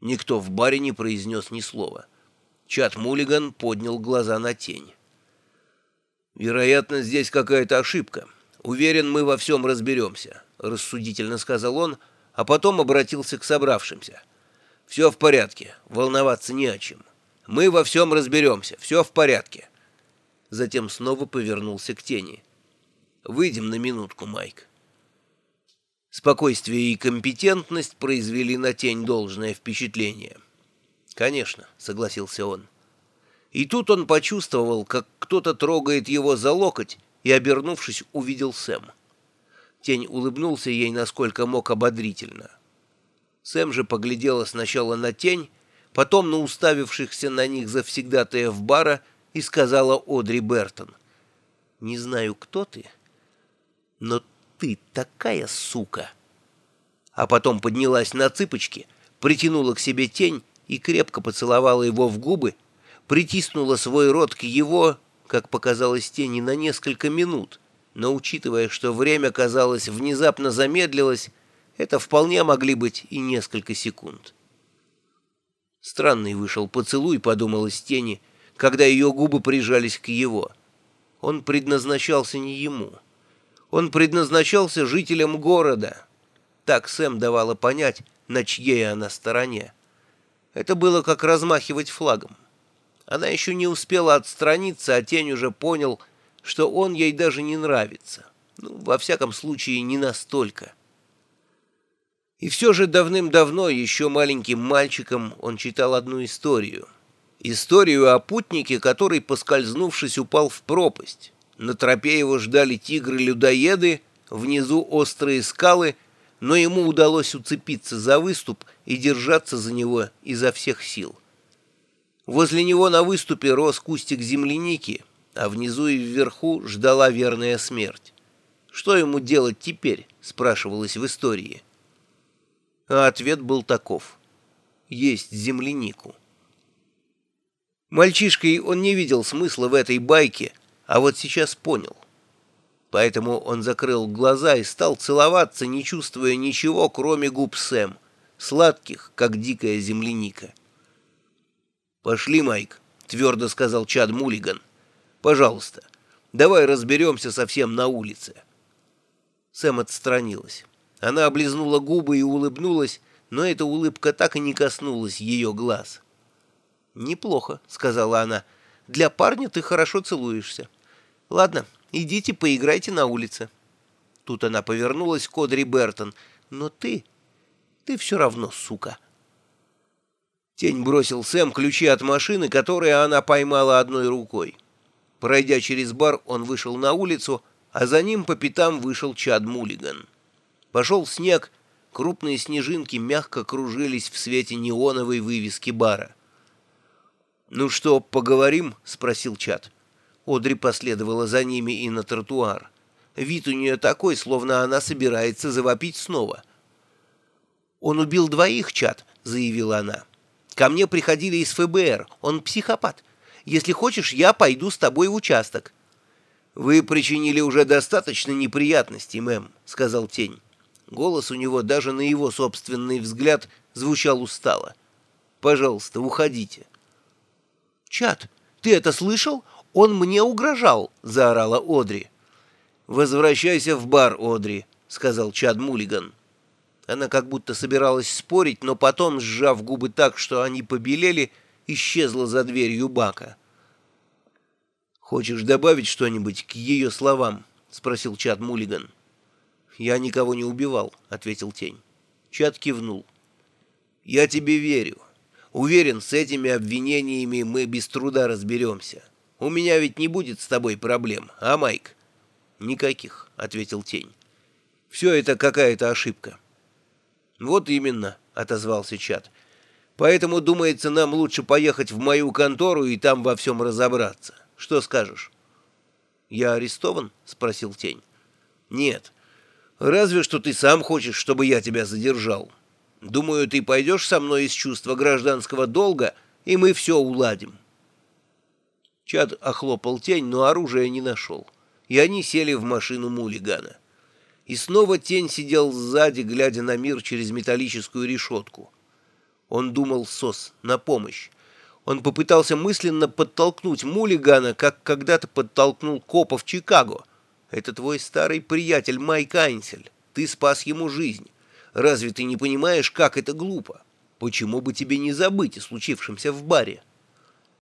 Никто в баре не произнес ни слова. Чат Мулиган поднял глаза на тень. «Вероятно, здесь какая-то ошибка. Уверен, мы во всем разберемся», — рассудительно сказал он, а потом обратился к собравшимся. «Все в порядке, волноваться не о чем. Мы во всем разберемся, все в порядке». Затем снова повернулся к тени. «Выйдем на минутку, Майк». Спокойствие и компетентность произвели на тень должное впечатление. «Конечно», — согласился он. И тут он почувствовал, как кто-то трогает его за локоть, и, обернувшись, увидел Сэм. Тень улыбнулся ей, насколько мог, ободрительно. Сэм же поглядела сначала на тень, потом на уставившихся на них завсегдатаев бара и сказала Одри Бертон. «Не знаю, кто ты, но ты такая сука!» А потом поднялась на цыпочки, притянула к себе тень и крепко поцеловала его в губы, притиснула свой рот к его, как показалось тени, на несколько минут, но учитывая, что время, казалось, внезапно замедлилось, это вполне могли быть и несколько секунд. Странный вышел поцелуй, подумалось тени, когда ее губы прижались к его. Он предназначался не ему. Он предназначался жителям города. Так Сэм давала понять, на чьей она стороне. Это было как размахивать флагом. Она еще не успела отстраниться, а тень уже понял, что он ей даже не нравится. Ну, во всяком случае, не настолько. И все же давным-давно, еще маленьким мальчиком, он читал одну историю. Историю о путнике, который, поскользнувшись, упал в пропасть. На тропе его ждали тигры-людоеды, внизу острые скалы, но ему удалось уцепиться за выступ и держаться за него изо всех сил. Возле него на выступе рос кустик земляники, а внизу и вверху ждала верная смерть. «Что ему делать теперь?» — спрашивалось в истории. А ответ был таков. «Есть землянику». Мальчишкой он не видел смысла в этой байке — а вот сейчас понял. Поэтому он закрыл глаза и стал целоваться, не чувствуя ничего, кроме губ Сэм, сладких, как дикая земляника. «Пошли, Майк», — твердо сказал Чад Мулиган. «Пожалуйста, давай разберемся совсем на улице». Сэм отстранилась. Она облизнула губы и улыбнулась, но эта улыбка так и не коснулась ее глаз. «Неплохо», — сказала она. «Для парня ты хорошо целуешься». Ладно, идите поиграйте на улице. Тут она повернулась к Одри Бертон. Но ты... ты все равно сука. Тень бросил Сэм ключи от машины, которые она поймала одной рукой. Пройдя через бар, он вышел на улицу, а за ним по пятам вышел Чад Мулиган. Пошел снег, крупные снежинки мягко кружились в свете неоновой вывески бара. «Ну что, поговорим?» — спросил Чад. Одри последовала за ними и на тротуар. Вид у нее такой, словно она собирается завопить снова. «Он убил двоих, чат», — заявила она. «Ко мне приходили из ФБР. Он психопат. Если хочешь, я пойду с тобой в участок». «Вы причинили уже достаточно неприятностей, мэм», — сказал Тень. Голос у него даже на его собственный взгляд звучал устало. «Пожалуйста, уходите». «Чат, ты это слышал? Он мне угрожал!» — заорала Одри. «Возвращайся в бар, Одри», — сказал Чад Мулиган. Она как будто собиралась спорить, но потом, сжав губы так, что они побелели, исчезла за дверью бака. «Хочешь добавить что-нибудь к ее словам?» — спросил Чад Мулиган. «Я никого не убивал», — ответил Тень. Чад кивнул. «Я тебе верю. Уверен, с этими обвинениями мы без труда разберемся». У меня ведь не будет с тобой проблем, а, Майк?» «Никаких», — ответил Тень. «Все это какая-то ошибка». «Вот именно», — отозвался Чат. «Поэтому, думается, нам лучше поехать в мою контору и там во всем разобраться. Что скажешь?» «Я арестован?» — спросил Тень. «Нет. Разве что ты сам хочешь, чтобы я тебя задержал. Думаю, ты пойдешь со мной из чувства гражданского долга, и мы все уладим». Чад охлопал тень, но оружия не нашел. И они сели в машину Мулигана. И снова тень сидел сзади, глядя на мир через металлическую решетку. Он думал СОС, на помощь. Он попытался мысленно подтолкнуть Мулигана, как когда-то подтолкнул копа в Чикаго. Это твой старый приятель Майк Айнсель. Ты спас ему жизнь. Разве ты не понимаешь, как это глупо? Почему бы тебе не забыть о случившемся в баре?»